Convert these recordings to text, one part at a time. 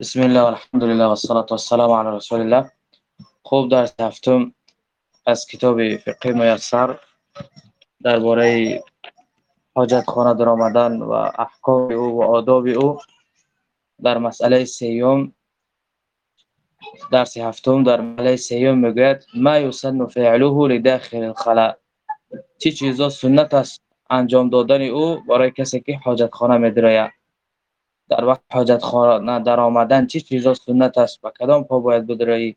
بسم الله والحمد لله والصلاة والسلام على رسول الله خوب درس هفتم از کتاب فقه میسر درباره حاجت خانه در آمدن و احکام او و آداب او در مسئله سیوم درس هفتم در مسئله سیوم می‌گوید ما یسن فعله لداخل الخلاء چی چیزا سنت است انجام دادن او برای کسی که حاجت خانه میدراید در وقت حاجت خانه در آمدن چی چیزا سنت است؟ و کدام پا باید بدرایی؟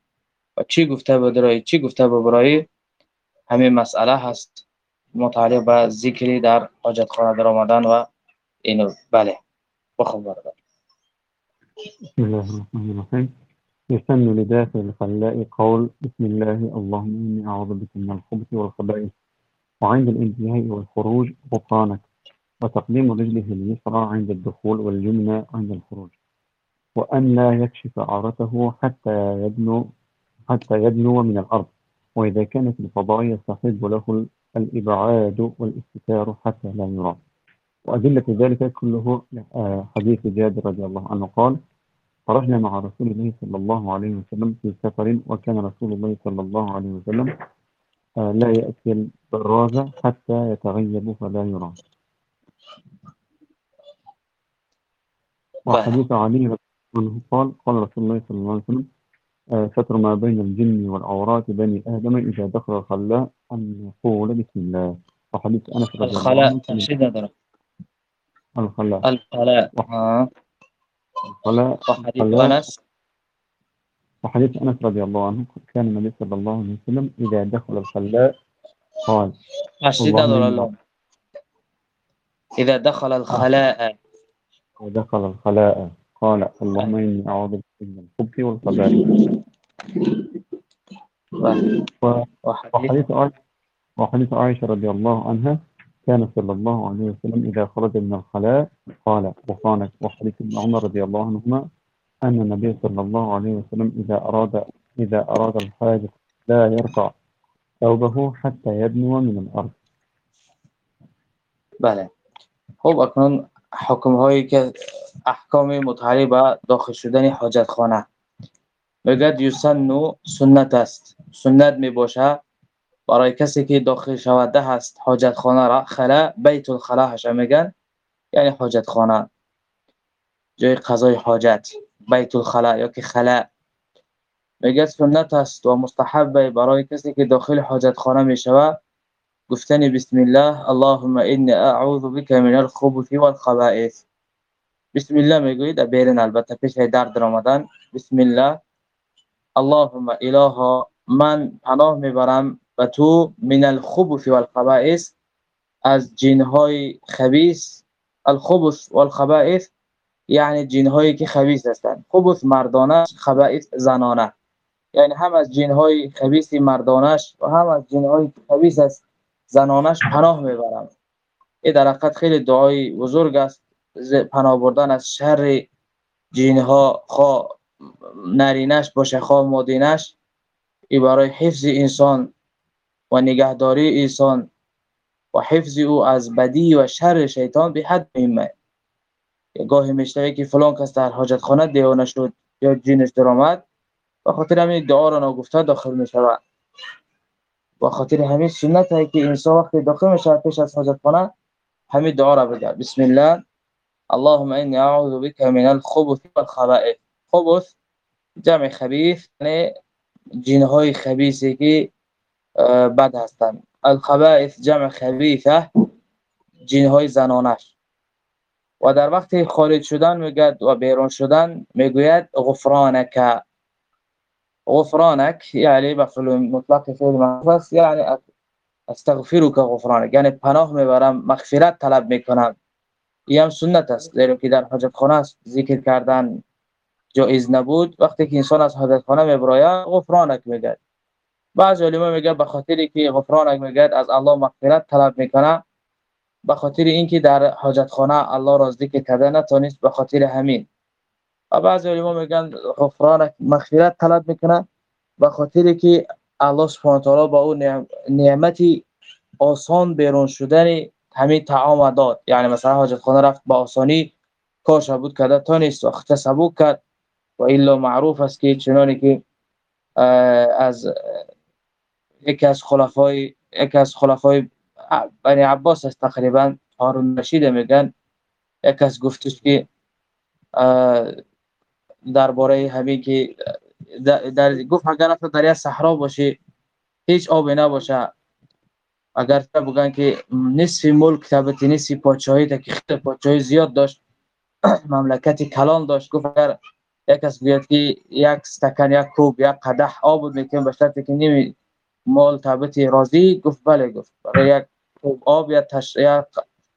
و چی گفته بدرایی؟ چی گفته ببرایی؟ همین مسئله هست. متعلق به ذکری در حاجت خانه در آمدن و اینو. بله. بخون بردار بسم الله الرحمن الرحيم يسن لداخل الخلاء قول بسم الله اللهم إني أعوذ بك من الخبث والخبائث وعند الانتهاء والخروج غفرانك وتقديم رجله اليسرى عند الدخول واليمنى عند الخروج وأن لا يكشف عورته حتى يدنو حتى يدنو من الأرض. وإذا كانت الفضاء يستحب له الإبعاد والإستتار حتى لا يرى. وأدلة ذلك كله حديث جابر رضي الله عنه قال خرجنا مع رسول الله صلى الله عليه وسلم في سفر وكان رسول الله صلى الله عليه وسلم آه، لا يأتي البراز حتى يتغيب فلا يرى. وحديث علي عنه قال قال رسول الله صلى الله عليه وسلم آه، ستر ما بين الجن والعورات بني آدم إذا دخل الخلاء أن يقول بسم الله. وحديث أنس رضي الله الخلاء. عنه الخلاء. الخلاء. آه. الخلاء. وحديث أنس. وحديث أنس رضي الله عنه كان النبي صلى الله عليه وسلم إذا دخل الخلاء قال إني اللهم إذا دخل الخلاء. ودخل الخلاء قال اللهم إني أعوذ بك من الخبث والخبائث. وحديث وحديث عائشة وحديث عائشة رضي الله عنها كان صلى الله عليه وسلم إذا خرج من الخلاء قال غفرانك وحديث ابن عمر رضي الله عنهما أن النبي صلى الله عليه وسلم إذا أراد إذا أراد الحاجة لا يرفع ثوبه حتى يدنو من الأرض. بله خب اکنون حکم هایی که احکام متعلق به داخل شدن حاجت خانه میگد یسنو سنت است. سنت می باشه برای کسی که داخل شوده هست حاجت خانه را خلا بیت الخلا هش میگن یعنی حاجت خانه جای قضای حاجت بیت الخلا یا که خلا. میگه سنت است و مستحب برای کسی که داخل حاجت خانه می شود گفتن بسم الله. اللهم انی أعوذ بك من الخبث والخبائث. بسم الله میگوید بیرن البتة پیش درد رمضان. بسم الله. اللهم إله من پناه میبرم و تو من الخبث والخبائث. از جنهای خبیث. الخبث والخبائث یعنی جنهایی که خبیث هستند. خبث مردانه خبائث زنانه. یعنی هم از جنهای خبیث مردانش و هم از جنهای خبیث است زنانش پناه می‌برم این در حقیقت خیلی دعای بزرگ است. پناه بردن از شر جنها خواه نرینش باشه خواه مادینش ای برای حفظ انسان و نگهداری انسان و حفظ او از بدی و شر شیطان به حد مهمه. یه گاهی میشنوی که فلان کس در حاجت خانه دیوانه شد یا جینش درآمد و خاطر همین دعا را ناگفته داخل می‌شود. و خاطر همین سنت هست که انسان وقتی داخل میشه پیش از حاجت خانه همین دعا را بگه بسم الله. اللهم انی اعوذ بك من الخبث والخبائث. خبث جمع خبیث یعنی جنهای خبیثی که آه، بد هستند الخبائث جمع خبیثه جنهای زنانش. و در وقت خارج شدن میگد و بیرون شدن میگوید غفرانک. غفرانک یعنی مفعول مطلق فعل محذوف یعنی استغفرک غفرانک یعنی پناه می‌برم مغفرت طلب می‌کنم. این هم سنت است. زیرا که در حاجت خانه است. ذکر کردن جایز نبود. وقتی که انسان از حاجت خانه میبراید غفرانک میگه بعض علما میگه به خاطر که غفرانک میگه از الله مغفرت طلب می‌کنه. به خاطر اینکه در حاجت خانه الله را ذکر کرده نتونست به خاطر همین و بعض علما میگن غفرانک مغفرت طلب می‌کنه به خاطر که الله سبحانه تعالی با اون نعمتی آسان بیرون شدن همین طعام داد. یعنی مثلا حاجت خانه رفت با آسانی کارش بود کرده تا نیست و سبوک کرد و الا معروف است که چنانی که از یکی از خلفای یکی از خلفای بنی عباس است تقریبا هارون رشید میگن. یک از گفتش که درباره همین که در گفت اگر تو دریا صحرا باشه هیچ آب نباشه. اگر تا بگن که نصف ملک تبت نصف پادشاهی تا که خیلی پادشاهی زیاد داشت مملکت کلان داشت. گفت اگر یک از بیاد که یک استکان یک کوب یک قدح آب بود می‌کنیم به شرطی نمی مال تبت راضی گفت بله گفت. برای یک کوب آب یا تش یا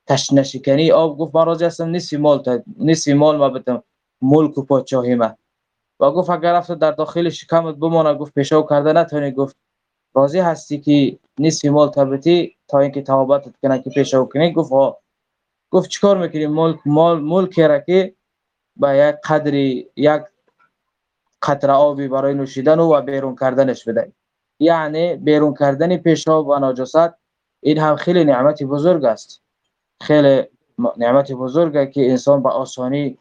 تشنشکنی آب گفت من راضی هستم نصف مال تا نصف مال ما بتم ملک و پادشاهی ما و گفت اگر رفت در داخل شکمت بمانه گفت پیشاو کرده نتونی گفت راضی هستی که نصف مال تبتی تا اینکه توبت کنه که پیشاو کنی؟ گفت ها گفت چیکار می‌کنی؟ ملک مال ملک را که با یک قدری یک قطره آبی برای نوشیدن و بیرون کردنش بده یعنی بیرون کردن پیشاب و نجاست این هم خیلی نعمت بزرگ است. خیلی نعمت بزرگه که انسان با آسانی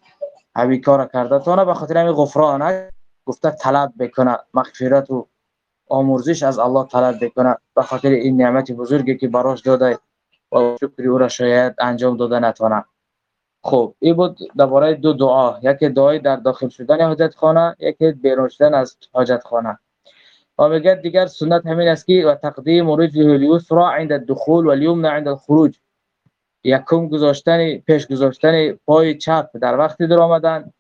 همی کار کرده. تا به خاطر همین غفران گفته طلب بکنه مغفرت و آمرزش از الله طلب بکنه. به خاطر این نعمت بزرگی که براش داده و شکری او را شاید انجام داده نتونه. خب این بود درباره دو دعا. یکی دعای در داخل شدن حاجت خانه یکی بیرون شدن از حاجت خانه و میگه دیگر سنت همین است که و تقدیم رجله الیسرا عند الدخول والیمنى عند الخروج. یکم گذاشتن پیش گذاشتن پای چپ در وقت در آمدن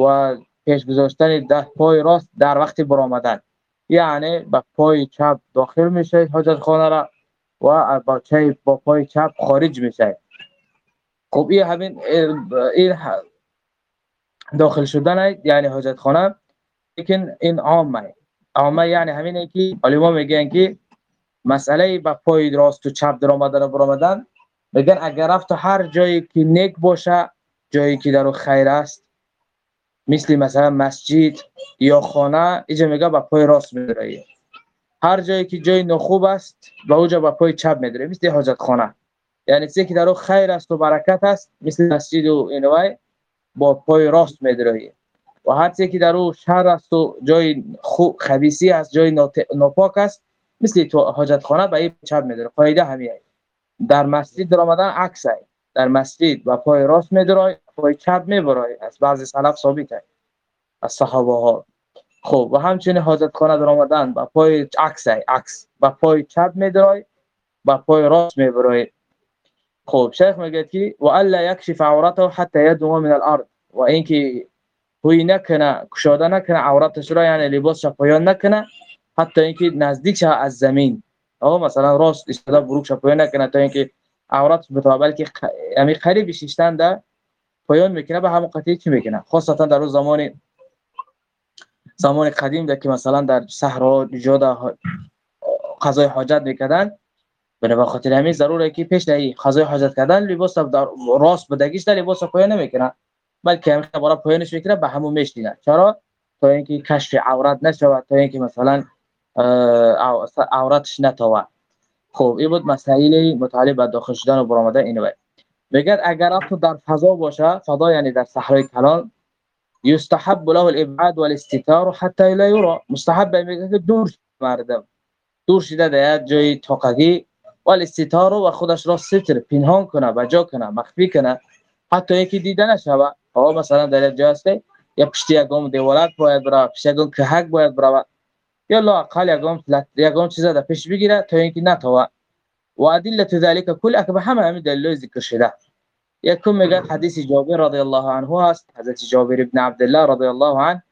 و پیش گذاشتن ده پای راست در وقت برآمدن یعنی با پای چپ داخل میشه حاجت خانه را و با چای با پای چپ خارج میشه. خب این همین این داخل شدن یعنی حاجت خانه لیکن این عامه عامه یعنی همینه که علما میگن که مسئله با پای راست و چپ در آمدن و برآمدن میگن اگر رفت هر جایی که نیک باشه جایی که در خیر است. مثل مثلا مسجد یا خانه اینجا میگه با پای راست میدره هر جایی که جای نخوب است با اوجا با پای چپ میدره مثل حاجت خانه. یعنی چیزی که در خیر است و برکت است مثل مسجد و اینوای با پای راست میدره و هر چیزی که در شهر است و جای خوب خبیثی است جای ناپاک است مثل تو حاجت خانه این چپ میدره قاعده همیه در مسجد در آمدن عکس در مسجد با پای راست میدرای پای چپ میبرای. از بعضی سلف ثابت است از صحابه ها خب و همچنین حاجت خانه در آمدن با پای عکس عکس. با پای چپ میدرای با پای راست میبرای. خب شیخ میگه که و الا یکشف عورته حتى يدنو من الارض و اینکه هوی نکنه کشاده نکنه عورتش را یعنی لباسش پایان نکنه حتی اینکه نزدیک شه از زمین. او مثلا راست استفاده بروک پایان نکنه تا اینکه عورت به که یعنی قریب شیشتن ده پایان می‌کنه به همون قطعی چی می‌کنه؟ خاصتا در روز زمان زمان قدیم ده که مثلا در صحرا جاده قضای حاجت می‌کردن. به خاطر همین ضروره که پیش دهی قضای حاجت کردن لباس در راست بدگیش در لباس پایان نمی‌کنه بلکه همین برای پایانش می‌کنه به همون میشینه چرا؟ تا اینکه کشف عورت نشود تا اینکه مثلا عورتش نتوه خب این بود مسائل متعلق به داخل شدن و برآمدن اینو میگه اگر رفت در فضا باشه فضا یعنی در صحرای کلان یستحب له الابعاد والاستتار حتى لا يرى مستحب میگه که دور مردم. دور شده در جای تاقگی والاستتار و خودش را ستر پنهان کنه بجا کنه مخفی کنه. حتی یکی دیده نشوه ها مثلا در جا هسته یا پشت یکم دیوالت باید برا پشت یکم کهک باید برا یا لا اقل یکم یکم چیزا در پیش بگیره تا اینکه نتوه و ادله ذلك كل اكبر همه همین دلیل ذکر شده یکم میگه حدیث جابر رضی الله عنه هست حضرت جابر ابن عبد الله رضی الله عنه.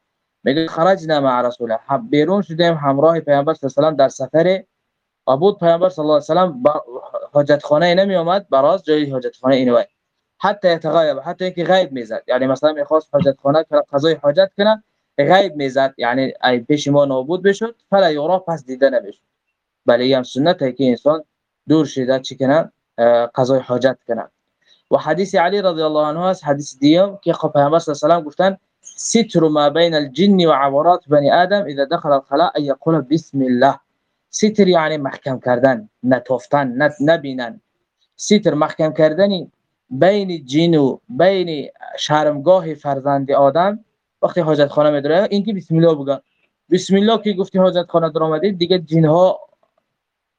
میگه خرجنا مع رسول الله. بیرون شدیم همراه پیامبر صلی الله علیه و در سفر. و بود پیامبر صلی الله علیه و سلم حاجت خانه نمی اومد براز جای حاجت خانه اینو حتی يتغایب حتی اینکه غیب می‌زد. یعنی مثلا می‌خواست حاجت خانه قضای حاجت کنه غیب می‌زد. یعنی ای پیش ما نابود بشد فلا یورا پس دیده نمی‌شد. بله هم سنت که انسان دور شده چی کنه؟ قضای حاجت کنه. و حدیث علی رضی الله عنه است حدیث دیم که خب پیامبر صلی الله گفتن ستر ما بین الجن و عورات بنی آدم اذا دخل الخلاء ان يقول بسم الله. ستر یعنی محکم کردن نتافتن نبینن. ستر محکم کردنی بین جن و بین شرمگاه فرزند آدم وقتی حاجت خانه میداره این که بسم الله بگن. بسم الله که گفتی حاجت خانه در آمدید دیگه جن ها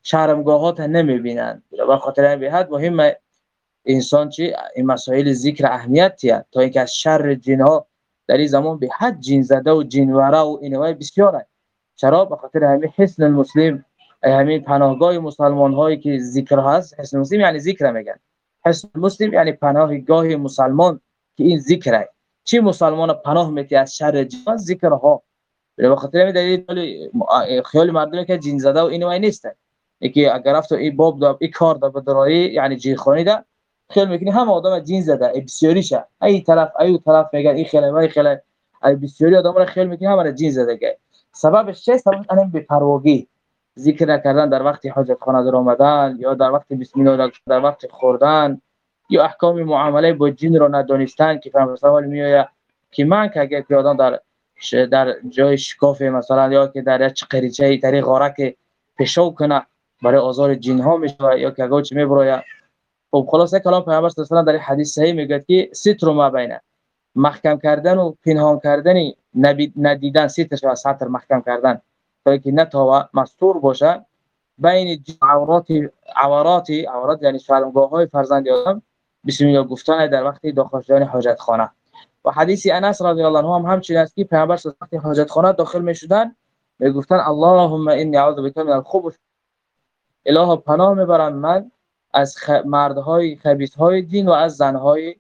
شرمگاهات نمی‌بینند و خاطر این به حد مهمه انسان چی؟ این مسائل ذکر اهمیتیه تا اینکه از شر جن ها در این زمان به حد جن زده و جن ورا و اینوای بسیاره چرا؟ به خاطر همین حسن المسلم همین پناهگاه مسلمان هایی که ذکر هست حسن مسلم یعنی ذکر میگن. حسن مسلم یعنی پناهگاه مسلمان که این ذکره چی مسلمان پناه میتی از شر جن ذکر ها به خاطر همین دلیل خیال مردم که جن زده و اینوای نیست یکی اگر رفت این باب دا این کار دا بدرایی یعنی جی خونی دا خیال می‌کنی هم آدم جین زده ای بسیاریشه ای طرف ای طرف میگن این خیلی وای خیلی ای بسیاری آدم را خیال می‌کنی هم جین زده گه سببش چه سبب انم به پروگی ذکر نکردن در وقت حاجت خانه در آمدن یا در وقت بسم الله در وقت خوردن. یا احکام معامله با جن رو ندانستن که فهم سوال میآید که من که اگر آدم در در جای شکاف مثلا یا که در یک قریچه طریق غارک پیشو کنه برای آزار جن ها میشه یا که اگه چی می‌بره خب خلاصه کلام پیامبر صلی الله در حدیث صحیح میگه که ستر ما بینه محکم کردن و پنهان کردن ندیدن سترش و سطر محکم کردن. تا که نتاوه مستور باشه بین عورات عورات عورات یعنی شرمگاه های فرزند آدم بسم الله گفتن در وقت داخل شدن حاجت خانه و حدیث انس رضی الله عنه هم همچنین است که پیامبر صلی الله حاجت خانه داخل می‌شدن می‌گفتن اللهم انی اعوذ بک من الخبث اله پناه می‌برم من از خ... مردهای خبیث های دین و از زنهای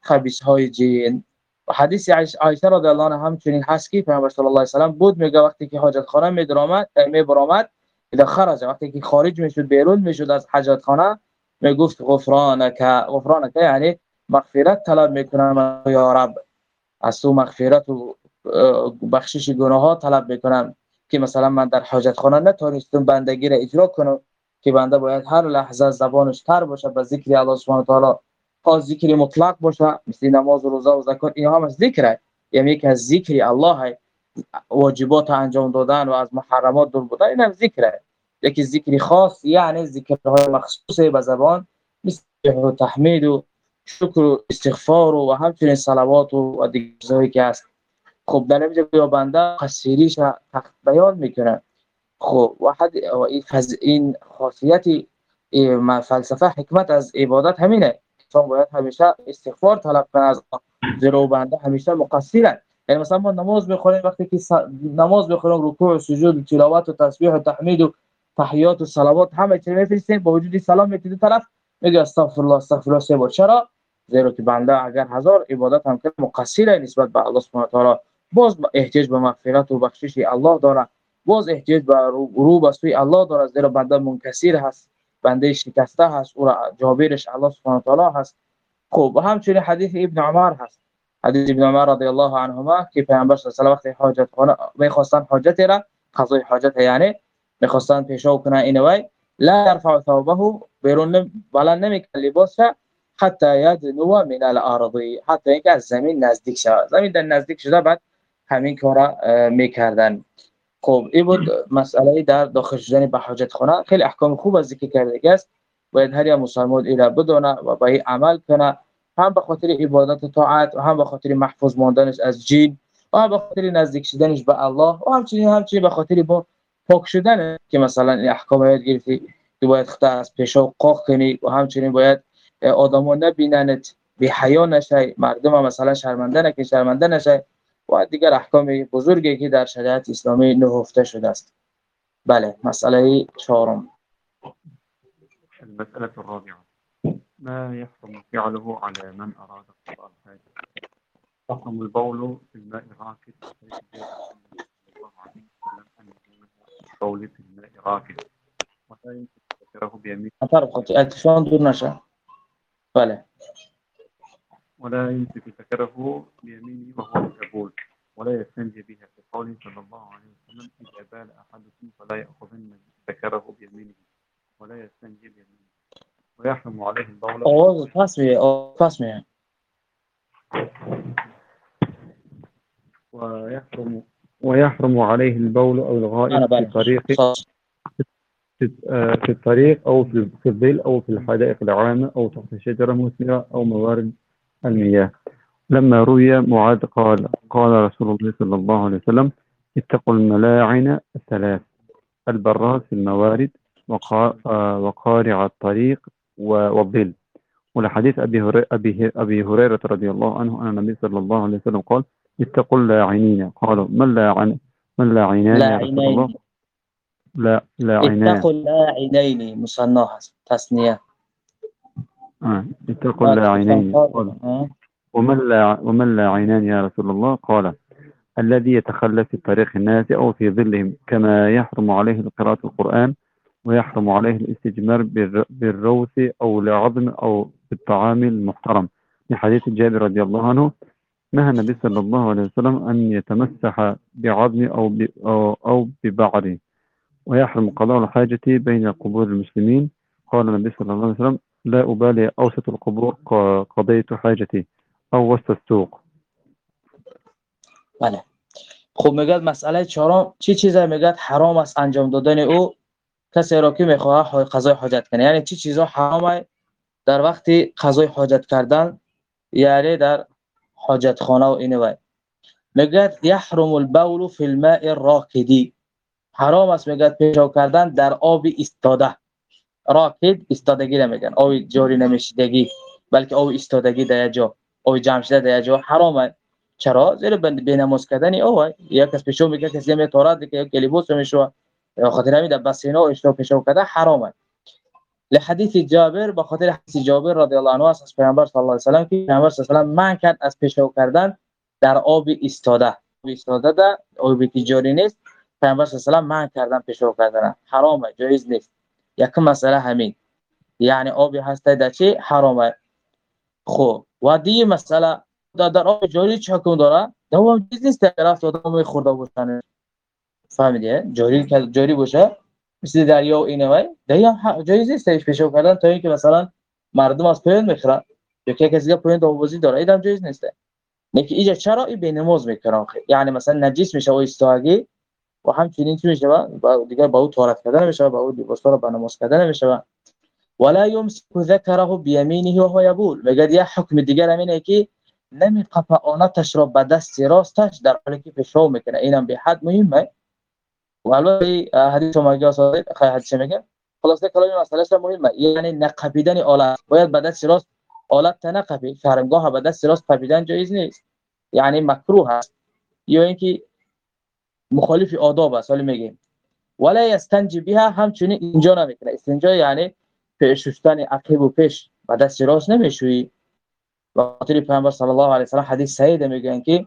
خبیث های جین و حدیث عایشه رضی الله عنها همچنین هست که پیامبر صلی الله علیه و سلم بود میگه وقتی که حاجت خانه می درآمد می برآمد اذا خرج. وقتی که خارج می‌شد بیرون می‌شد از حاجت خانه می‌گفت غفرانک غفرانک یعنی مغفرت طلب می‌کنم. یا رب از تو مغفرت و بخشش گناه ها طلب می‌کنم که مثلا من در حاجت خانه نتونستم بندگی را اجرا کنم که بنده باید هر لحظه زبانش تر باشه به ذکر الله سبحانه و تعالی ذکر مطلق باشه. مثل نماز و روزه و زکات اینها هم از ذکره یعنی یک از ذکر الله واجبات انجام دادن و از محرمات دور بودن این هم ذکره یکی ذکری خاص یعنی ذکرهای مخصوص به زبان مثل تحمید و شکر و استغفار و همچنین صلوات و دیگه که هست. خب در اینجا بنده قصیریش بیان می‌کنه خب واحد این خاصیت فلسفه حکمت از عبادت همینه. چون باید همیشه استغفار طلب کنه از زیرا بنده همیشه مقصره یعنی مثلا ما نماز می‌خونیم وقتی که نماز می‌خونیم رکوع و سجود و تلاوت و تسبیح و تحمید و تحیات و صلوات همه چیز میفرستیم. با وجود سلام می‌تونی طرف. میگه استغفر الله استغفر الله سه بار. چرا؟ زیرا که بنده اگر هزار عبادت هم کنه مقصره نسبت به الله سبحانه و تعالی. باز احتیاج به مغفرت و بخشش الله داره. باز احتیاج به رو به سوی الله داره. زیرا بنده منکسیر هست. بنده شکسته هست. او را جابرش الله سبحانه و تعالی هست. خب همچنین حدیث ابن عمر هست. حدیث ابن عمر رضی الله عنهما که پیامبر صلی الله علیه و وقت حاجت خانه می‌خواستن حاجت را قضای حاجت یعنی می‌خواستن پیشو کنه اینوی لا يرفع ثوبه بیرون بلند نمی‌کنه لباس حتی یدنو من الارض حتی اینکه از زمین نزدیک شود. زمین در نزدیک شده بعد همین کارا می‌کردن. خب این بود مسئله در داخل شدن به حاجت خانه. خیلی احکام خوب از ذکر کرده است. باید هر مسلمان اینا بدونه و به عمل کنه هم به خاطر عبادت و طاعت و هم به خاطر محفوظ ماندنش از جین و هم به خاطر نزدیک شدنش به الله و همچنین همچنین به خاطر با پاک شدن که مثلا احکام یاد گرفتی که باید خطا از پیشا قاق کنی و همچنین باید آدما نبیننت بی حیا نشه مردم مثلا شرمنده نکن شرمنده نشه و دیگر احکام بزرگی که در شریعت اسلامی نهفته شده است. بله مسئله چهارم. المسألة الرابعة. ما يحرم فعله على من أراد قضاء الحاجة يحرم البول في الماء راكد. البول في الماء راكد ولا يمكن ذكره بيمين دور نشأ؟ بله ولا يمسك ذكره بيمينه وهو يبول ولا يستنجي بها في قوله صلى الله عليه وسلم إذا بال أحدكم فلا يأخذن ذكره بيمينه. ولا يستنجي بيمينه. ويحرم عليه البول. آواز پس میه آواز ويحرم عليه البول أو الغائط في طريق. آه، في الطريق أو في الظل أو في الحدائق العامة أو تحت شجرة مثمرة أو موارد المياه. لما روي معاذ قال قال رسول الله صلى الله عليه وسلم اتقوا الملاعن الثلاث البراز في الموارد آه، وقارع الطريق والظل. ولحديث أبي, هري- أبي, أبي هريرة رضي الله عنه أن النبي صلى الله عليه وسلم قال اتقوا اللاعنين. قالوا من لاعن من لاعنان يا رسول الله؟ لاعنين لا لاعنان اتقوا اللاعنين. مصنع تصنیه آه. اتقوا اللاعنين. قال آه. ومن لا ومن لاعنان يا رسول الله؟ قال الذي يتخلى في طريق الناس أو في ظلهم كما يحرم عليه قراءة القرآن ويحرم عليه الاستجمار بالر- بالروث أو العظم أو بالطعام المحترم. في حديث جابر رضي الله عنه نهى النبي صلى الله عليه وسلم أن يتمسح بعظم أو أو, ببعر ويحرم قضاء الحاجة بين قبور المسلمين. قال النبي صلى الله عليه وسلم لا أبالي أوسط القبور قضيت حاجتي أو وسط السوق. بله. خب میگد مسئله چهارم چی چیزا میگد حرام است انجام دادن أو. کسی را که میخواه قضای حاجت کنه. یعنی چی چیزا حرامه در وقتی قضای حاجت کردن؟ یعنی در حاجت خانه و اینه میگد یحرم البول فی الماء الراکدی. حرام است میگد پیشاب کردن در آب ایستاده. راکد ایستادگی نمیگن. آب جاری نمیشیدگی بلکه آب ایستادگی در جا آب جمع شده در جا حرامه چرا؟ زیرا بند بینماز کردن او یک کس پیشو میگه کسی می تورات که یک کلیبوس میشو خاطر همین در بسینا اشتو پیشو کرده حرامه لحدیث جابر با خاطر جابر رضی الله عنه از پیامبر صلی الله علیه و سلم که پیامبر صلی الله علیه و من کرد از پیشو کردن در آب ایستاده. آب ایستاده ده آبی که جاری نیست. پیامبر صلی الله علیه و سلم من کردن پیشو کردن. حرامه جایز نیست. یک مسئله همین. یعنی آبی هست در چی؟ حرامه. خب و دیگه مسئله در, آب جاری چه داره؟ دوام چیز نیست رفت آدم خورده باشن فهمیدی؟ جاری جاری باشه. مثل دریا و اینه دیگه هم جایز نیست ایش پیشو کردن تا اینکه مثلا مردم از پایین می‌خره یا که کسی پایین داموزی داره. ایدم جایز نیست. لیکن اینجا چرا این به نماز می‌کنن یعنی مثلا نجس میشه و استاگی و همچنین چی میشه؟ با دیگه با او طهارت کردن میشه با او لباسا رو به نماز کردن میشه. ولا يمسك ذكره بيمينه وهو يبول میگه یه حکم دیگر همینه که نمی قفعانتش را به دست راستش در حالی که پیشرو می‌کنه. اینم به حد مهمه. و البته حدیث ما صادق خیلی حدیث میگه خلاصه کلام مسئله مهمه یعنی نقبیدن آلت باید به دست راست آلت تنقبی شرمگاه به دست راست قبیدن جایز نیست یعنی مکروه است یا اینکه مخالف آداب است ولی میگیم ولا یستنجی بها همچنین اینجا نمی‌کنه استنجا یعنی پیش شستن عقب و پیش به دست راست نمی‌شوی و خاطر پیامبر صلی الله علیه و سلم حدیث صحیح میگن که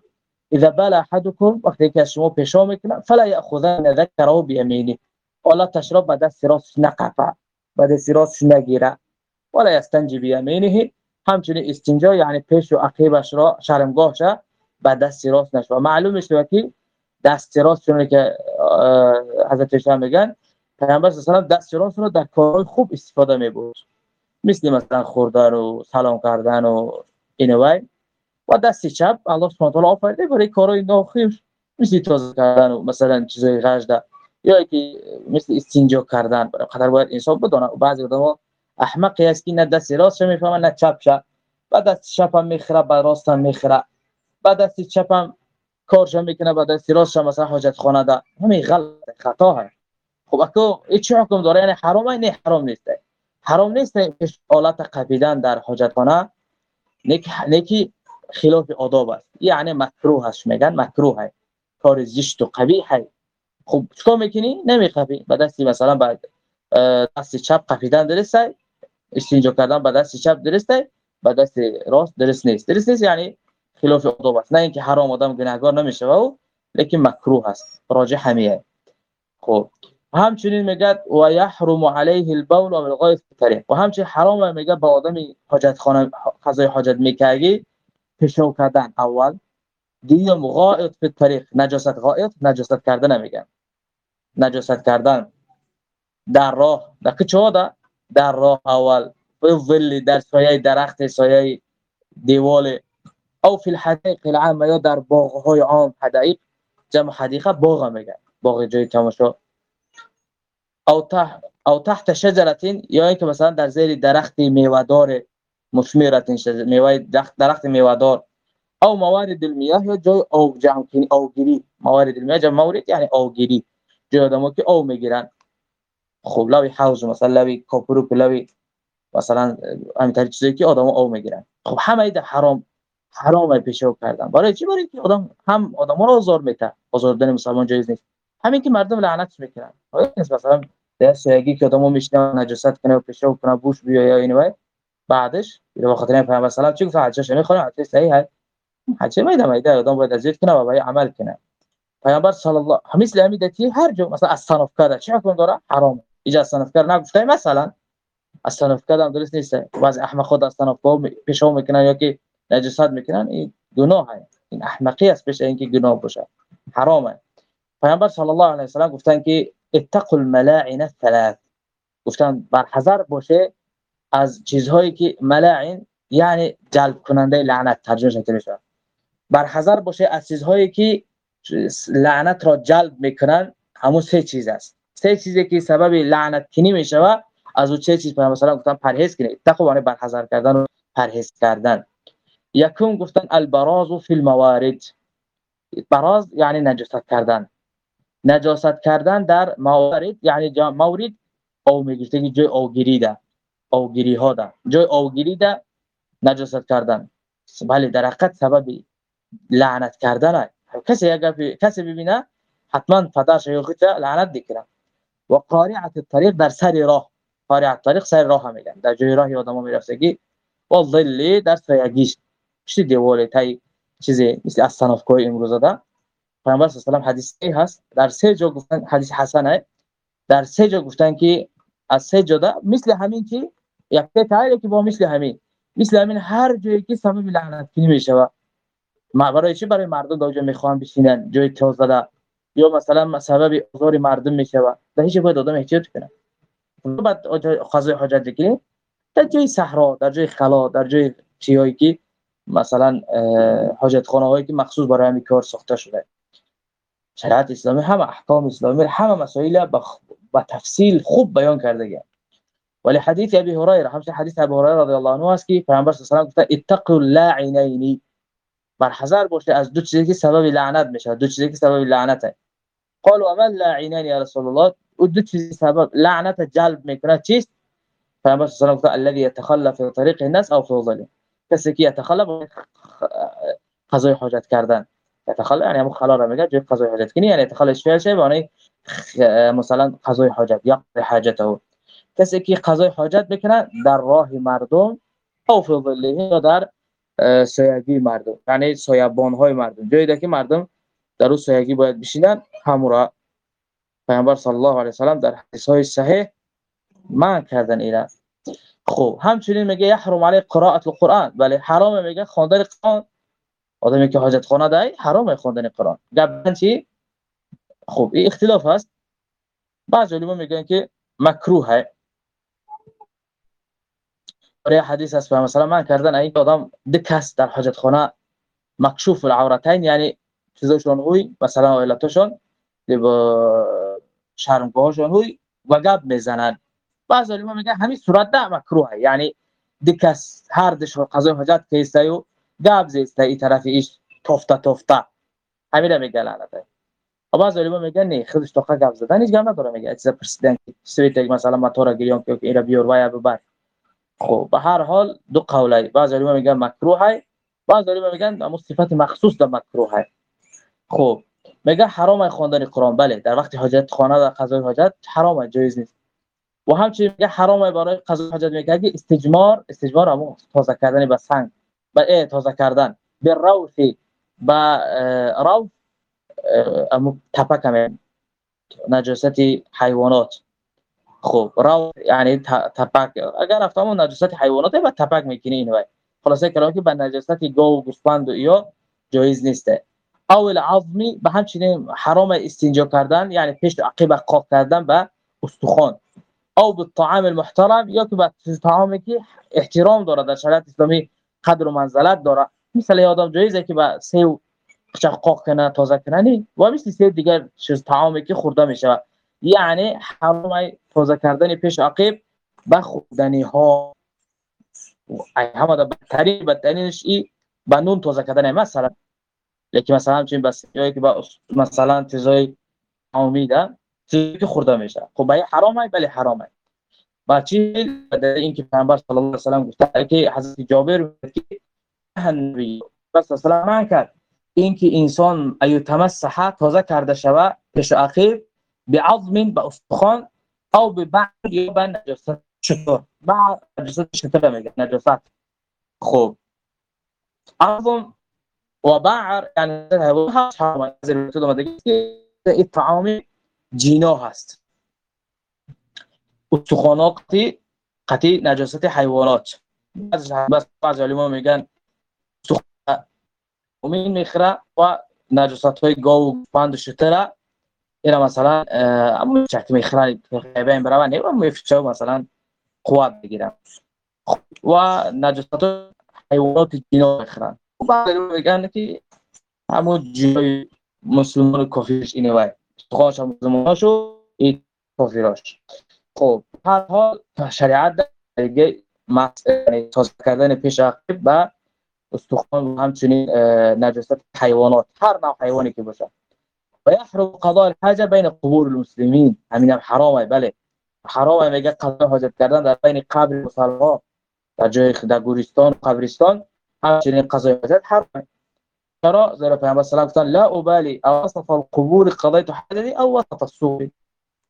اذا بال احدكم وقتی که شما پیشا می‌کنه فلا یاخذن ذکره بیمینه ولا تشرب به دست راست نقفه به دست نگیره. ولا یستنجی بیمینه همچنین استنجا یعنی پیش و عقبش را شرمگاهش به دست راست نشو. معلوم میشه که دست راست چون که حضرت میگن پیامبر صلی الله دست راست رو در کارهای خوب استفاده می‌برد. مثل مثلا خوردن و سلام کردن و اینوای. و دست چپ الله سبحانه و تعالی آفریده برای کارهای ناخیر مثل تازه کردن و مثلا چیزای غجده یا که مثل استنجا کردن برای قدر باید انسان بدونه و بعضی آدم‌ها احمقی است که نه دست راست می‌فهمه نه چپ و دست چپ هم می‌خره با راست هم می‌خره. با دست چپ هم کارش می‌کنه با دست راست هم مثلا حاجت خانه ده همین غلط خطا هست. خب اکو هیچ حکم داره؟ یعنی حرام نه حرام نیست. حرام نیست آلت قبیدن در حاجت خانه نیکی خلاف آداب است. یعنی مکروه است میگن مکروه است کار زشت و قبیح است خب چیکار می‌کنی؟ نمیخوی با دستی مثلا با دست چپ قفیدن درسته. استنجا کردن با دست چپ درسته. با دست راست درست نیست. درست نیست یعنی خلاف آداب است. نه اینکه حرام آدم گناهگار نمیشه و لیکن مکروه است. راجع همیه. خب همچنین میگه و یحرم علیه البول و الغایط فی طریق و همچنین حرام میگه با آدمی حاجت خانه قضای حاجت می‌کردی. پیشو کردن. اول دیگه غائط فی طریق نجاست غائط نجاست کردن نمیگن نجاست کردن در راه. در چه در راه اول. و ظل در سایه درخت سایه دیوال. او فی الحدیق العام یا در باغ های عام. حدیق جمع حدیقه باغ میگن. باغ جای تماشا. او تحت او تحت شجره یا اینکه مثلا در زیر درخت میوه‌دار مثمرت میوه درخت درخت میوه‌دار. او موارد المياه یا جای آب جمع کنی موارد المياه جمع مورد یعنی آبگیری جای آدمو که آب می‌گیرن. خب لوی حوض مثلا لوی کاپرو لوی مثلا همین چیزی که آدم آب می‌گیرن. خب همه ایده حرام. حرام پیشو کردن. برای چی؟ برای اینکه آدم هم آدم رو آزار میته آزاردن مسلمان جایز نیست. همین که مردم لعنت می‌کنن مثلا در سویگی که آدمو میشنه نجاست کنه و پیشو کنه بوش بیا یا اینو بعدش به خاطر این پیامبر سلام چی گفت حجش می‌خوره حجش صحیح هست؟ حجه میدم ایده آدم باید ازیت کنه و باید عمل کنه پیامبر صلی الله مثل امیدتی هر جو مثلا از صنف کرده چه حکم داره؟ حرام. ایجا صنف کرده نگفته مثلا از صنف کردن درست نیست. بعضی احمق خود از صنف پیشو می‌کنن یا که نجاست می‌کنن این گناه این احمقی است بشه اینکه گناه باشه. حرامه پیامبر صلی الله علیه و سلام گفتن که اتقوا الملاعن الثلاث. گفتن بر حذر باشه از چیزهایی که ملاعن یعنی جلب کننده لعنت ترجمه شده میشه بر حذر باشه از چیزهایی که لعنت را جلب می‌کنن همون سه چیز است. سه چیزی که سبب لعنت کنی میشه از اون چه چیز صلی گفتن پرهیز کنید تقوا بر حذر کردن و پرهیز کردن. یکم گفتن البراز فی الموارد. براز یعنی نجاست کردن. نجاست کردن در موارد یعنی مورد او می‌گفته که جای اوگیری ده اوگیری ها ده. جای اوگیری ده نجاست کردن. بله در حقیقت سبب لعنت کردن کسی اگر کسی ببینه حتما پدرش یا لعنت دیکنه و قارعه الطریق در سر راه. قارعه الطریق سر راه میگن در جای راه آدمو میرفتگی و ظلی در سایگیش پشت دیواره تای چیزی مثل از صنفکوی امروز ده پیامبر صلی الله علیه و هست. در سه جا گفتن حدیث حسنه. در سه جا گفتن که از سه جا مثل همین که یک تعالی که با مثل همین مثل همین هر جایی که سبب لعنت کنی میشه ما برای چی برای مردم دوجا می‌خوان بشینن؟ جای توز زده. یا مثلا سبب آزار مردم میشه در هیچ باید آدم احتیاط کنه. بعد قضای حاجت بگیریم در جای صحرا در جای خلا در جای چیایی که مثلا حاجت خانه هایی که مخصوص برای همین کار ساخته شده. شریعت اسلامی هم احکام اسلامی همه مسائل با تفصیل خوب بیان کرده گه ولی حدیث ابی هریره همش حدیث ابی هریره رضی الله عنه است که پیامبر صلی الله علیه و آله گفت اتقوا اللاعنین بر حذر باشه از دو چیزی که سبب لعنت میشه دو چیزی که سبب لعنته. قالوا اما اللاعنین یا رسول الله؟ دو چیزی سبب لعنت جلب می‌کنه چیست؟ پیامبر صلی الله علیه و آله الذي يتخلى في طريق الناس او في ظلم. کسی که يتخلى قضای حاجت کردن. يتخلى یعنی همون خلا را میگه جای قضای حاجت. کنی یعنی يتخلى شی یعنی مثلا قضای حاجت یا حاجته. کسی که قضای حاجت می‌کنه در راه مردم او فی ظله یا در سایگی مردم. یعنی سایبان های مردم. جایی که مردم در اون سایگی باید بشینن همورا پیامبر صلی الله علیه و در حدیث های صحیح من کردن اینا. خب همچنین میگه یحرم علی قرائت القرآن. بله حرام میگه خواندن قرآن. آدمی که حاجت خانه دای حرام خواندن قرآن. گفتن چی؟ خب این اختلاف هست. بعض علما میگن که مکروه حدیث است مثلا من کردن این آدم دکس در حاجت خانه مکشوف العورتین یعنی چیزاشون هوی مثلا علتشون با شرمگاهشون هوی و گب می‌زنن. بعض علما میگن همین صورت ده مکروه یعنی دکس هر دش قضای حاجت کیسته و گب زیسته این طرف ایش توفته توفته همین میگه لعنته و بعض علما میگن نه خودش توقع گب زدن هیچ گپ نداره میگه. چیز پرسیدن سویت مثلا ما تو را گیریم که اینا بیور وای ببر خب به هر حال دو قولای بعض علما میگن مکروه بعض علما میگن اما صفت مخصوص در مکروه خب میگه حرام خواندن قرآن. بله در وقت حاجت خانه در قضای حاجت حرام جایز نیست. و همچنین میگه حرام برای قضای حاجت میگه که استجمار استجمار همون تازه کردن به سنگ به تازه کردن به روث با روث امو تپک همه نجاست حیوانات. خب رو یعنی تپک. اگر رفتم نجاست حیوانات و تپک می‌کنی اینو. خلاصه کلام که به نجاست گاو و گوسفند یا جایز نیسته. او العظمی به همچنین حرام استنجا کردن یعنی پیش عقب قاق کردن به استخوان. او بالطعام المحترم یا که به طعامی که احترام داره در شریعت اسلامی قدر و منزلت داره مثل آدم جایزه که به سیو قاق کنه تازه کنه و مثل سیو دیگر چیز طعامی که خورده میشه یعنی حرام تازه کردن پیش عقب به خوردنی ها همه بدترین بدترینش ای با نون تازه کردن مثلا. لیکن مثلا همچین بس جایی که با مثلا چیزای امیده چیزی که خورده میشه. خب باید حرامه بله حرامه. با چی؟ در این که پیامبر صلی الله علیه و سلام گفته که حضرت جابر که نبی بس سلام کرد. اینکه انسان ایو تمسح تازه کرده شوه پیش اخیر بعظم با استخوان او به بعد یا به نجاست. چطور؟ بعد نجاست چطور میگه؟ نجاست. خوب عظم و بعر یعنی حیوانات حرام از تو اومده که طعام جینا هست. استخوانات قطعی قطعی نجاست حیوانات. بس بعض علما میگن امین می‌خره و نجاست های گاو و پند و شتره اینا مثلا اما می‌خره خیبه این برای نیو میفچه مثلا قوت بگیرن و نجاست حیوانات جینا می‌خرن و بعد میگن که همون جیای مسلمان کافیش اینه وای خواهش هم مسلماناشو این کافیراش خب هر حال شریعت دیگه مسئله تازه کردن پیش عقب و استخوان و همچنین نجاست حیوانات. هر نوع حیوانی که باشه. و یحرم قضاء الحاجة بین قبور المسلمین همین هم حرامه بله. حرامه میگه قضا حاجت کردن در بین قبر مسلمان در جای در گورستان قبرستان همچنین قضای حاجت حرامه چرا؟ زیرا پیامبر سلام گفتن لا ابالی أو القبور قضیت حاجتی أو وسط السوق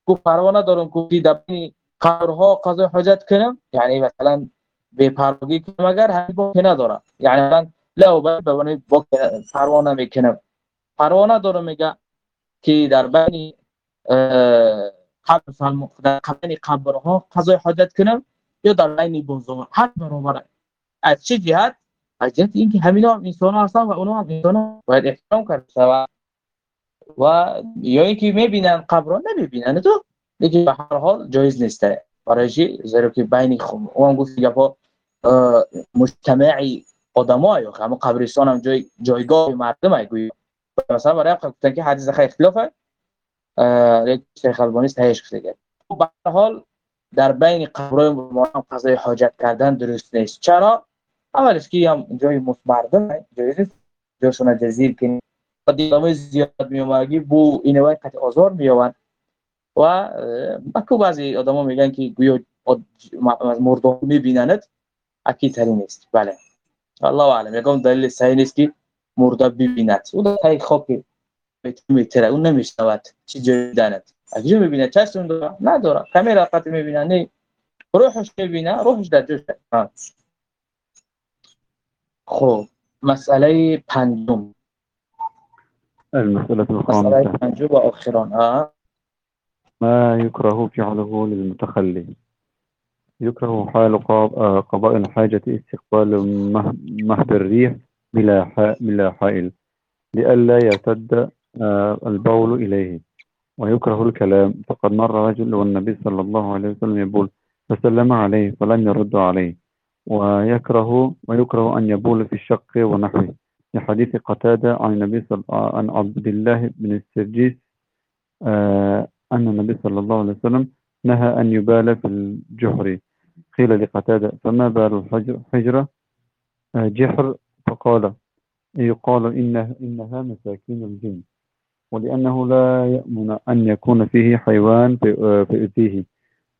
کو پروا ندارم که در بین قبرها قضای حاجت کنم. یعنی مثلا به پروگی کنم اگر همین با نداره یعنی من لا ابالی به پروا نمیکنم. پروا ندارم میگه که در بین قبر در بین قبرها قضای حاجت کنم یا در بین بزرگ هر برابر از چه جهت؟ از جهت اینکه همینا انسان هستن و اونا هم انسان باید احترام کرد شود. و یا اینکه می‌بینن قبر نمی‌بینن. تو دیگه به هر حال جایز نیسته برای چی؟ زیرا که بین خم اون گفت گفا مجتمعی آدمای همه قبرستان هم جای جایگاه مردم ای مثلا برای گفتن که حدیث خیلی اختلافه. شیخ البانی صحیحش گفته به هر حال در بین قبرهای ما قضای حاجت کردن درست نیست. چرا؟ اولش که هم جای مردم جای جایشون جزیر کنی و دیگه زیاد میومگی بو این وقت قطع آزار میوان و مکو بعضی آدم میگن که گویا مردم می‌بینند اکید تری نیست. بله. الله اعلم. یکم دلیل صحیح نیست که مرده ببیند. او در تایی خاک میتره اون نمیشنود چی جای داند. اگه می‌بینه چشم داره نداره کمی رفت می‌بینه نه روحش می‌بینه روحش در جوش خب مسئله پنجم. المسألة مسئله الخامسة و آخران. ها ما يكره فعله للمتخلي. يكره حال آه، قضاء الحاجة استقبال مه- مهب الريح. بلا بلا حائل لئلا يرتد آه، البول إليه ويكره الكلام. فقد مر رجل والنبي صلى الله عليه وسلم يقول فسلم عليه فلم يرد عليه ويكره ويكره أن يبول في الشق ونحوه. لحديث قتادة عن النبي صلى عن عبد الله بن السرجيس آه، أن النبي صلى الله عليه وسلم نهى أن يبال في الجحر. قيل لقتادة فما بال الحجر حجرة؟ آه، جحر فقال يقال إنه إنها مساكين الجن ولأنه لا يأمن أن يكون فيه حيوان آه، فيؤذيه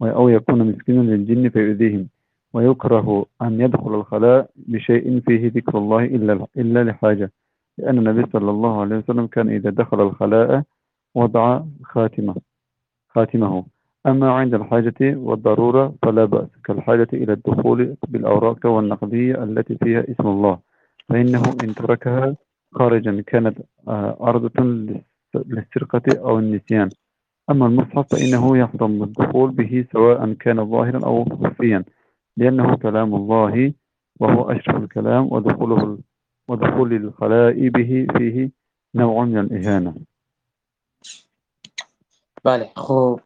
أو يكون مسكينا للجن فيؤذيهم ويكره أن يدخل الخلاء بشيء فيه ذكر الله إلا إلا لحاجة لأن النبي صلى الله عليه وسلم كان إذا دخل الخلاء وضع خاتمة خاتمه. أما عند الحاجة والضرورة فلا بأس كالحاجة إلى الدخول بالأوراق والنقدية التي فيها اسم الله. فإنه إن تركها خارجا كانت آه، عرضة للس- للسرقة أو النسيان. أما المصحف فإنه يحرم الدخول به سواء كان ظاهرا أو خفيا لأنه كلام الله وهو أشرف الكلام ودخوله ودخول الخلاء به فيه نوع من الإهانة. بله خب.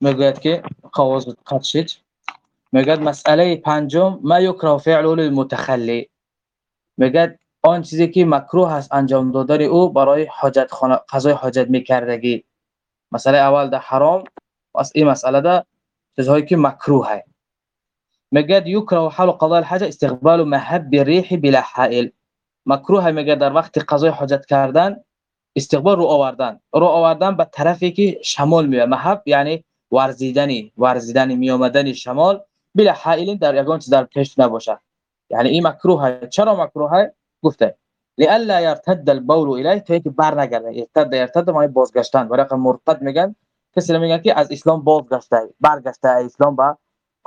میگوید که قواز قد شد. میگوید مسئله پنجم ما یکره فعله للمتخلی؟ می‌گوید آن چیزی که مکروه است انجام دادن او برای حاجت خانه قضای حاجت میکردگی. مسئله اول در حرام و این مسئله در چیزهایی که مکروه است میگه یکره حال قضاء الحاجه استقبال محب الريح بلا حائل. مکروه میگه در وقت قضای حاجت کردن استقبال رو آوردن. رو آوردن به طرفی که شمال میاد محب یعنی ورزیدنی ورزیدنی می آمدن شمال. بلا حائل در یگان چیز در پیش نباشه. یعنی این مکروه چرا مکروه گفته لالا يرتد البول الیه تا اینکه بر نگرده ارتد ارتد معنی بازگشتن برای مرتد میگن کسی میگن که از اسلام بازگشته برگشته اسلام با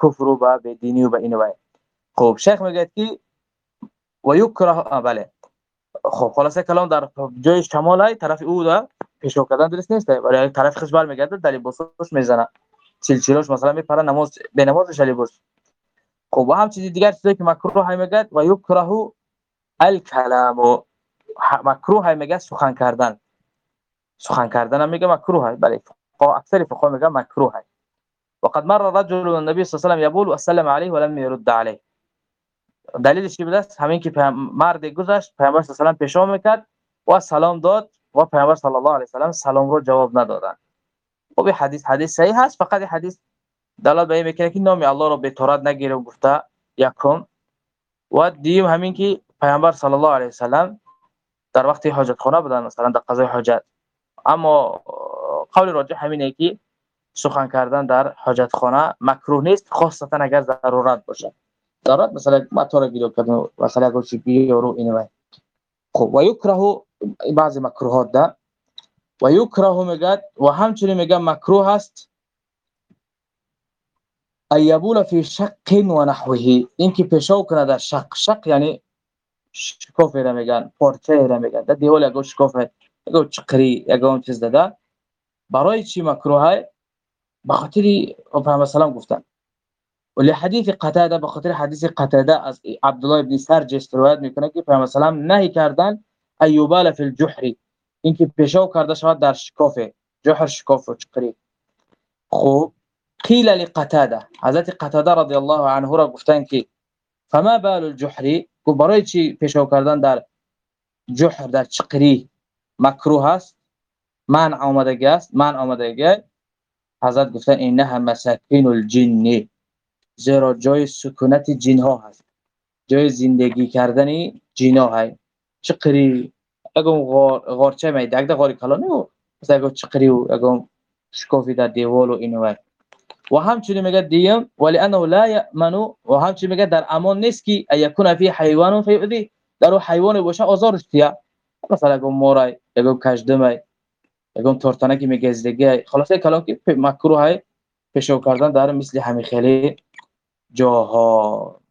کفر و با بدینی و به اینو خب شیخ میگه که و یکره بله. خب خلاصه کلام در جای شمال های طرف او دا پیشو کردن درست نیست. ولی طرف خش بر میگرده در لباسش می‌زنه. چلچلوش مثلا میپره نماز به نمازش لباس خب هم چیزی دیگر چیزی که مکروه های میگه و یکره الکلام و مکروه های میگه سخن کردن. سخن کردن هم میگه مکروه های. بله اکثر فقها میگه مکروه های. وقد مر رجل النبي صلى الله عليه وسلم يقول وسلم عليه ولم يرد عليه دلیلش چی بوده همین که مرد گذشت پیامبر صلی الله علیه و پیشا می‌کرد و سلام داد و پیامبر صلی الله علیه و سلام سلام رو جواب ندادن. خب حدیث حدیث صحیح هست فقط حدیث دلالت به می‌کنه که نام الله رو به تورات نگیره گفته یکم و دیم همین که پیامبر صلی الله علیه و سلام در وقت حاجت خانه بودن مثلا در قضای حاجت اما قول راجح همینه که سخن کردن در حاجت خانه مکروه نیست خاصتا اگر ضرورت باشه ضرورت مثلا ما تو را گیرو کردن مثلا اگر چی بیارو اینو خب و یکره بعضی مکروهات ده و یکره میگه و همچنین میگه مکروه است ایبول فی شق و نحوه اینکه پیشاو کنه در شق. شق یعنی شکوفه را میگن پارچه را میگن در دیوال اگه شکوفه اگه چقری اون چیز داده برای چی مکروه به خاطر پیامبر سلام گفتن ولی حدیث قتاده به خاطر حدیث قتاده از عبدالله ابن سرجس روایت می‌کنه که پیامبر نهی کردن ایوبال فی الجحر. اینکه پیشاو کرده شود در شکاف جحر شکاف چقری خوب قیل لقتاده حضرت قتاده رضی الله عنه را گفتن که فما بال الجحر؟ کو برای چی پیشاو کردن در جحر در چقری مکروه است من آمدگی است من آمدگی. حضرت گفتن اینها مساکین الجن زیرا جای سکونت جن ها هست. جای زندگی کردن جن ها چقری؟ اگه غار غارچه می دک غاری کلا نه مثلا اگه چقری و اگه شکافی در دیوال و و همچنین میگه دیم؟ ولی انه لا یامن و همچنین میگه در أمان نیست که یکون فی حیوان فیؤذی در حیوان باشه آزارش تیا مثلا اگه مورای اگه کژدمای اگه تورتانکی میگزدگی خلاصه کلام که مکروه های پیشو کردن در مثل همین خیلی جاها.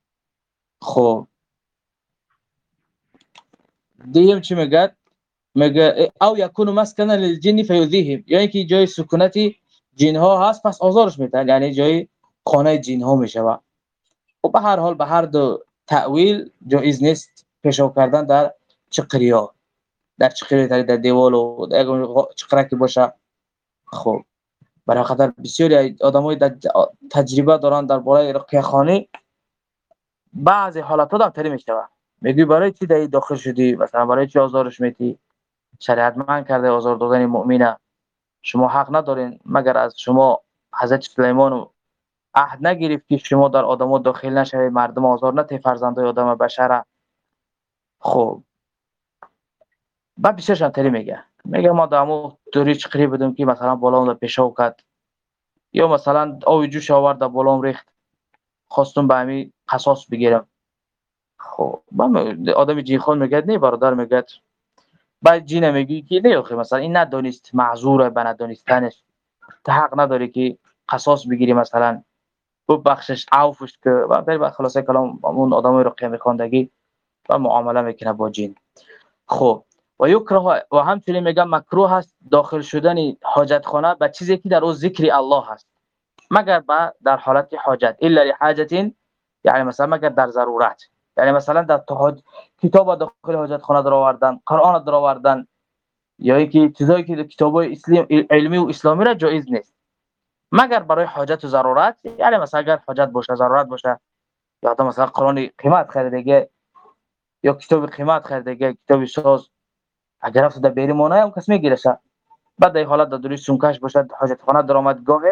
خب. دیم چی میگه؟ میگه أو یکون مسکن للجن فیذیهم. یعنی که جای سکونتی جن ها هست پس آزارش میتن یعنی جای خانه جن ها میشه و خب به هر حال به هر دو تأویل جایز نیست پیشو کردن در چقریا. در چقری در دیوال و چقرکی باشه. خب برای خاطر بسیاری آدمای تجربه دارن در باره رقیه خانه. بعضی حالات هم تری میشته میگی برای چی در داخل شدی؟ مثلا برای چی آزارش میتی شریعت من کرده آزار دادن مؤمنه. شما حق ندارین. مگر از شما حضرت سلیمان عهد نگرفت که شما در آدمو داخل نشوید مردم آزار نتی فرزندای آدم بشره خب. بعد بیشترش تری میگه میگه ما دامو دوری چقری بدم که مثلا بالام پیشاو کرد. یا مثلا آوی جوش آورد در بالام ریخت. خواستم به همی قصاص بگیرم. خب. آدم جیخون میگه نه برادر میگه بعد جین میگی که نه اخی مثلا این ندانست معذوره به ندانستنش حق نداره که قصاص بگیری مثلا. بخشش عفوش که و خلاصه کلام اون آدم رو قیمه خواندگی و معامله می‌کنه با جین. خب و یکره و همچنین میگم مکروه است داخل شدن حاجت خانه به چیزی که در او ذکر الله هست. مگر با در حالت حاجت. الا لحاجت یعنی مثلا مگر در ضرورت. یعنی مثلا در تحاج... کتاب داخل حاجت خانه در آوردن قرآن در آوردن یا اینکه چیزایی که کتاب اسلام علمی و اسلامی را جایز نیست. مگر برای حاجت و ضرورت؟ یعنی مثلا اگر حاجت باشه ضرورت باشه یا مثلا قرآن قیمت خریدگی یا کتاب قیمت خریدگی کتاب ساز اگر در بیری مانه هم کس میگیرشه بعد در حالت در دوری سونکش باشد حاجت خانه درآمدگاه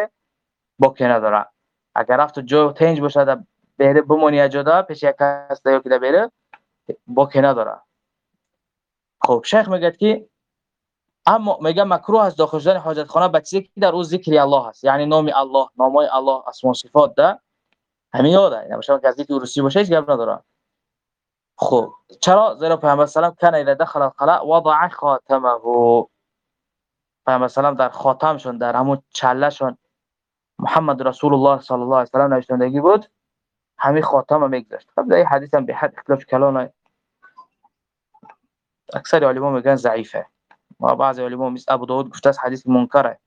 باقی نداره. اگر رفت جو تنج باشد بره بمونی جدا پیش یک کس دیگه که بره با که نداره خب شیخ میگه که اما میگه مکروه است داخل شدن حاجت خانه به چیزی که در او ذکر الله هست. یعنی نام الله نامای الله اسم و صفات ده. همین یاده. یعنی مثلا که روسی باشه هیچ گپ نداره. خب چرا؟ زیرا پیامبر سلام کن اذا دخل الخلاء وضع خاتمه. پیامبر سلام در خاتمشون در همون چلهشون محمد رسول الله صلی الله علیه و سلم نوشتندگی بود. همین خاتم میگذاشت. خب در این حدیث هم به حد اختلاف کلام اکثر علما میگن ضعیفه. و بعض علما مثل ابو داود گفته است حدیث منکره.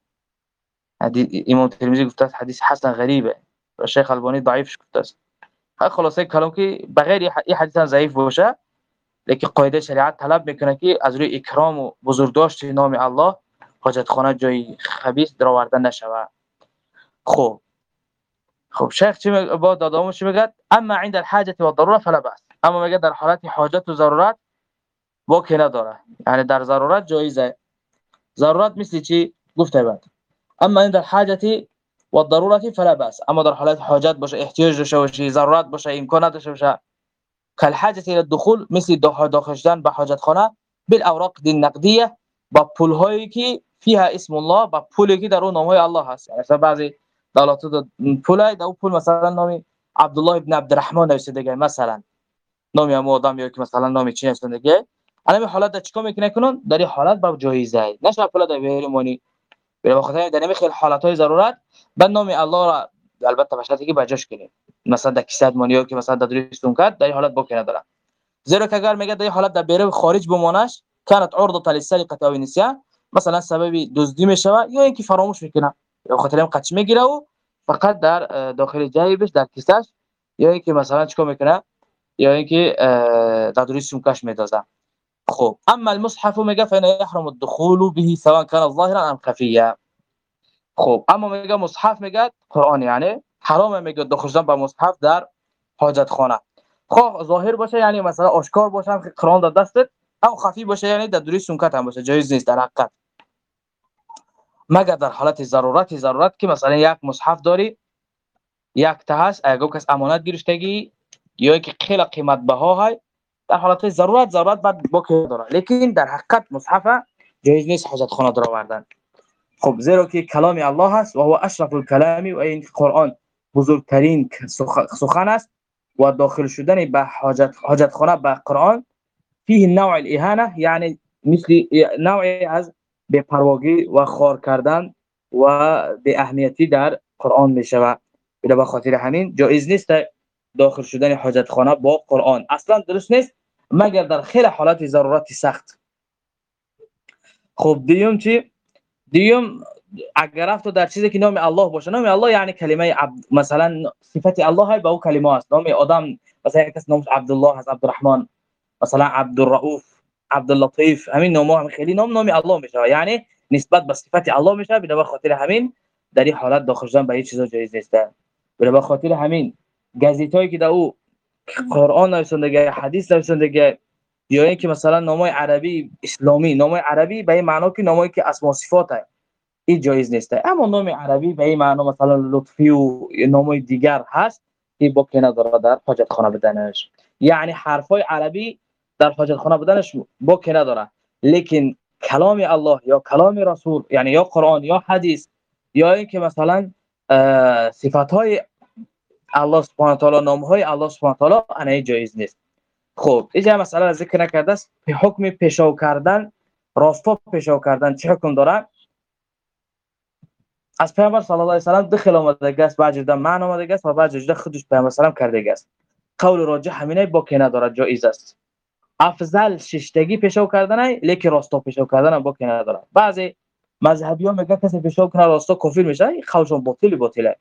امام ترمذی گفته است حدیث حسن غریبه. و شیخ البانی ضعیفش گفته است. خلاصه کلام که بغیر این حدیث ضعیف باشه لیکن قاعده شریعت طلب می‌کنه که از روی اکرام و بزرگداشت نام الله حاجت خانه جای خبیث درآورده نشود. خب خب شیخ چی با دادامو چی میگه؟ اما عند الحاجه والضروره فلا باس اما میگه در حالت حاجت و ضرورت با نداره. یعنی در ضرورت جایزه ضرورت مثل چی؟ گفته بعد. اما عند الحاجه والضروره فلا باس اما در حالت حاجت باشه احتیاج داشته باشه ضرورت باشه امکان داشته باشه کالحاجه الى الدخول مثل داخل شدن به حاجت خانه بالاوراق النقديه با پول هایی که فيها اسم الله با پولی که در اون نام های الله هست. یعنی مثلا بعضی دولت پول در اون پول مثلا نام عبدالله ابن عبدالرحمن نوشته مثلا. نام هم آدم یا که مثلا نام چی نوشته دیگه. الان حالت در چیکار می‌کنه کنون در این حالت با جایزه نشه پول در بهرمانی به خاطر در نمی خیلی حالت های ضرورت. بعد نام الله را البته به شرطی که بجاش کنیم مثلا در کیسه مانیو که مثلا در دریستون کرد در این حالت بکنه داره زیرا که اگر میگه در این حالت در بیره خارج بمانش كانت عرضه للسرقه او النسيان مثلا سببی دزدی می‌شوه یا اینکه فراموش می‌کنه. یا خاطر هم قچ می‌گیره و فقط در داخل جیبش در کیسش یا اینکه مثلا چیکار می‌کنه؟ یا اینکه در دوری سومکش میدازه. خب اما المصحف میگه فإنه يحرم الدخول به سواء كان ظاهرا ام خفيا خب اما میگه مصحف میگه قرآن یعنی حرام میگه داخل شدن به مصحف در حاجت خانه خب ظاهر باشه یعنی مثلا آشکار باشه قرآن در دستت او خفی باشه یعنی در دوری سومکت هم باشه جایز نیست در حقیقت. مگر در حالت ضرورت ضرورت که مثلا یک مصحف داری یک تا هست اگه کس امانت گرفتگی یا که خیلی قیمت بها های در حالت ضرورت ضرورت بعد با که داره. لیکن در حقیقت مصحف جایز نیست حاجت خانه در آوردن. خب زیرا که کلام الله هست و هو اشرف الكلام و این قرآن بزرگترین سخن است و داخل شدن به حاجت حاجت خانه به قرآن فيه نوع الاهانه یعنی مثل نوعی از به پرواگی و خار کردن و به اهمیتی در قرآن می شود به خاطر همین جایز نیست داخل شدن حاجت خانه با قرآن اصلا درست نیست مگر در خیلی حالات ضرورت سخت خب دیوم چی دیوم اگر رفت در چیزی که نام الله باشه نام الله یعنی کلمه عبد مثلا صفت الله های با او کلمه است نام آدم مثلا کس نامش عبدالله هست عبدالرحمن مثلا عبدالرؤوف عبداللطیف همین نام هم خیلی نام نام الله میشه. یعنی نسبت به صفت الله میشه به خاطر همین در این حالت داخل شدن به این چیزا جایز نیست. به خاطر همین گازیتایی که در او قرآن نویسندگی حدیث نویسندگی یا اینکه مثلا نامای عربی اسلامی نامای عربی به این معنا که نامایی که اسما صفات این جایز نیست. اما نام عربی به این معنا مثلا لطفی و نامای دیگر هست که با که نداره در حاجت خانه بدنش. یعنی حرفای عربی در حاجت خانه بودنش با که نداره لیکن کلام الله یا کلام رسول یعنی یا قرآن یا حدیث یا اینکه مثلا صفات های الله سبحانه تعالی نام های الله سبحانه تعالی انا جایز نیست. خب اینجا مثلا ذکر نکرده است. حکم پیشاو کردن راستا پیشاو کردن چه حکم داره از پیامبر صلی الله علیه و سلام دخل آمده است. بعد جدا معنی آمده است و جدا خودش پیامبر سلام کرده است. قول راجح همینه با که نداره جایز است. افضل ششتگی پیشو کردن لیکن راستا پیشو کردن با که نداره بعضی مذهبی ها میگن کسی پیشو کنه راستا کافر میشه خودشون باطلی باطله.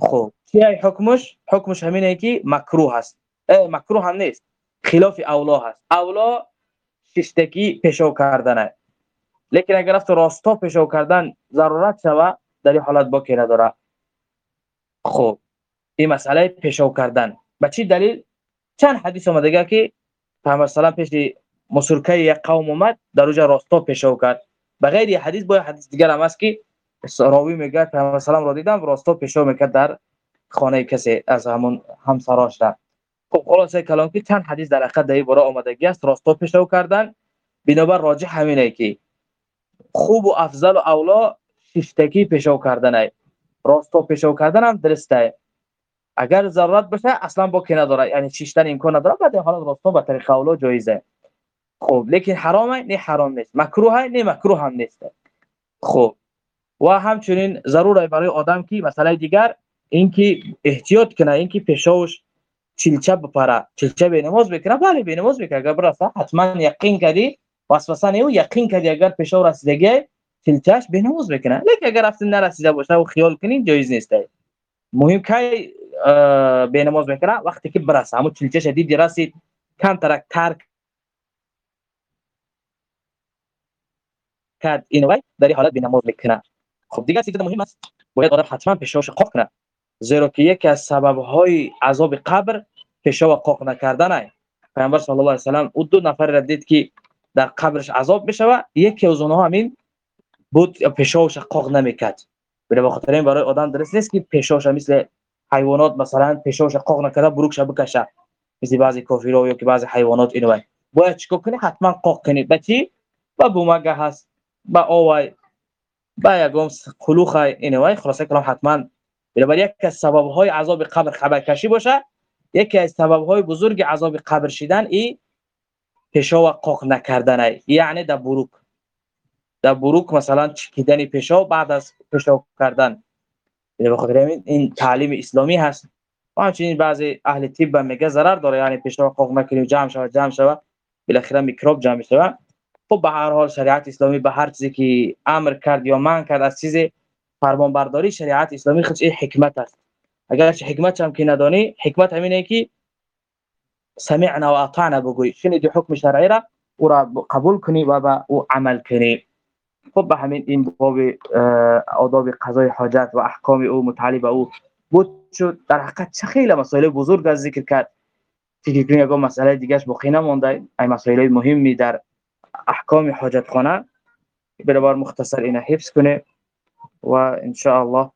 خب چی حکمش؟ حکمش همینه که مکروه است مکروه هم نیست. خلاف اولا هست. اولا ششتگی پیشو کردن لیکن اگر رفت راستا پیشو کردن ضرورت شوه در این حالت با که نداره. خب این مسئله پیشو کردن. به چی دلیل؟ چند حدیث اومده که پیامبر سلام پیش مسرکه یک قوم اومد در اونجا راستا پیشو کرد. به غیر حدیث با حدیث دیگر هم هست که راوی میگه پیامبر سلام را دیدم راستا پیشو می‌کرد در خانه کسی از همون همسراش را. خب خلاصه کلام که چند حدیث در حقیقت در باره آمدگی است راستا پیشو کردن. بنابر راجع همینه که خوب و افضل و اولا ششتکی پیشو کردن ای راستا پیشو کردن هم درسته. اگر ضرورت باشه اصلا با کی نداره؟ یعنی ششتن امکان نداره. بعد حالا راستا به طریق اولا جایزه. خب لیکن حرامه نه حرام نیست. مکروه نه مکروه هم نیست. خب و همچنین ضروره برای آدم که مسئله دیگر اینکه احتیاط کنه اینکه پیشاوش چلچه بپره چلچه به نماز بکنه. بله به نماز بکنه. اگر برسه حتما یقین کردی وسوسه نیو یقین کردی اگر پیشاو رسیدگی چلچهش به نماز بکنه. لیکن اگر رفت نرسیده باشه و خیال کنین جایز نیست. مهم که وقتی که برسه همون چلچه شدید رسید کم ترک ترک کرد. اینو در حالت به نماز بکنه خب دیگه چیز مهم است. باید آدم حتما پیشاوش قاق کنه. زیرا که یکی از سبب های عذاب قبر پیشا و قاق نکردن است پیامبر صلی الله علیه و سلام او دو نفر را دید که در قبرش عذاب بشه یکی از اونها همین بود پیشاوش قاق نمی‌کرد. به خاطر این برای آدم درست نیست که پیشاوش مثل حیوانات مثلا پیشاوش قاق نکرده بروکش بکشه. مثل بعضی کافرها یا که بعضی حیوانات اینو باید. چیکار کنی؟ حتما قاق کنی. بچی با بومگه هست. با اوای با یگم خلوخ اینوای خلاصه کلام حتما. بنابر یک از سبب های عذاب قبر خبر کشی باشه. یکی از سبب های بزرگ عذاب قبر شدن ای پیشا و قاق نکردن یعنی در بروک. در بروک مثلا چکیدن پیشا بعد از پیشا کردن. بخاطر این تعلیم اسلامی هست. و همچنین بعضی اهل طب میگه ضرر داره. یعنی پیشا و قاق نکنی جمع شود جمع شود. بالاخره میکروب جمع شود خب به هر حال شریعت اسلامی به هر چیزی که امر کرد یا من کرد از چیز فرمان برداری شریعت اسلامی خودش حکمت است. اگر حکمت هم که ندانی حکمت همینه که سمعنا و اطعنا بگوی. شنیدی حکم شرعی را قبول کنی و به او عمل کنی. خب به همین این باب آداب قضای حاجت و احکام او متعلق او بود شد. در حقیقت چه خیلی مسائل بزرگ از ذکر کرد. فکر کنید اگر مسئله دیگهش باقی نمونده ای مسائل مهمی در احکام حاجت خانه بر مختصر اینا حفظ کنه و ان الله